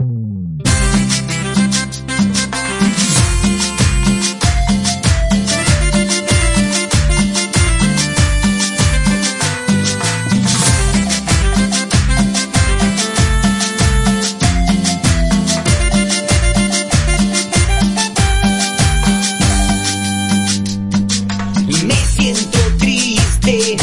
Me siento triste.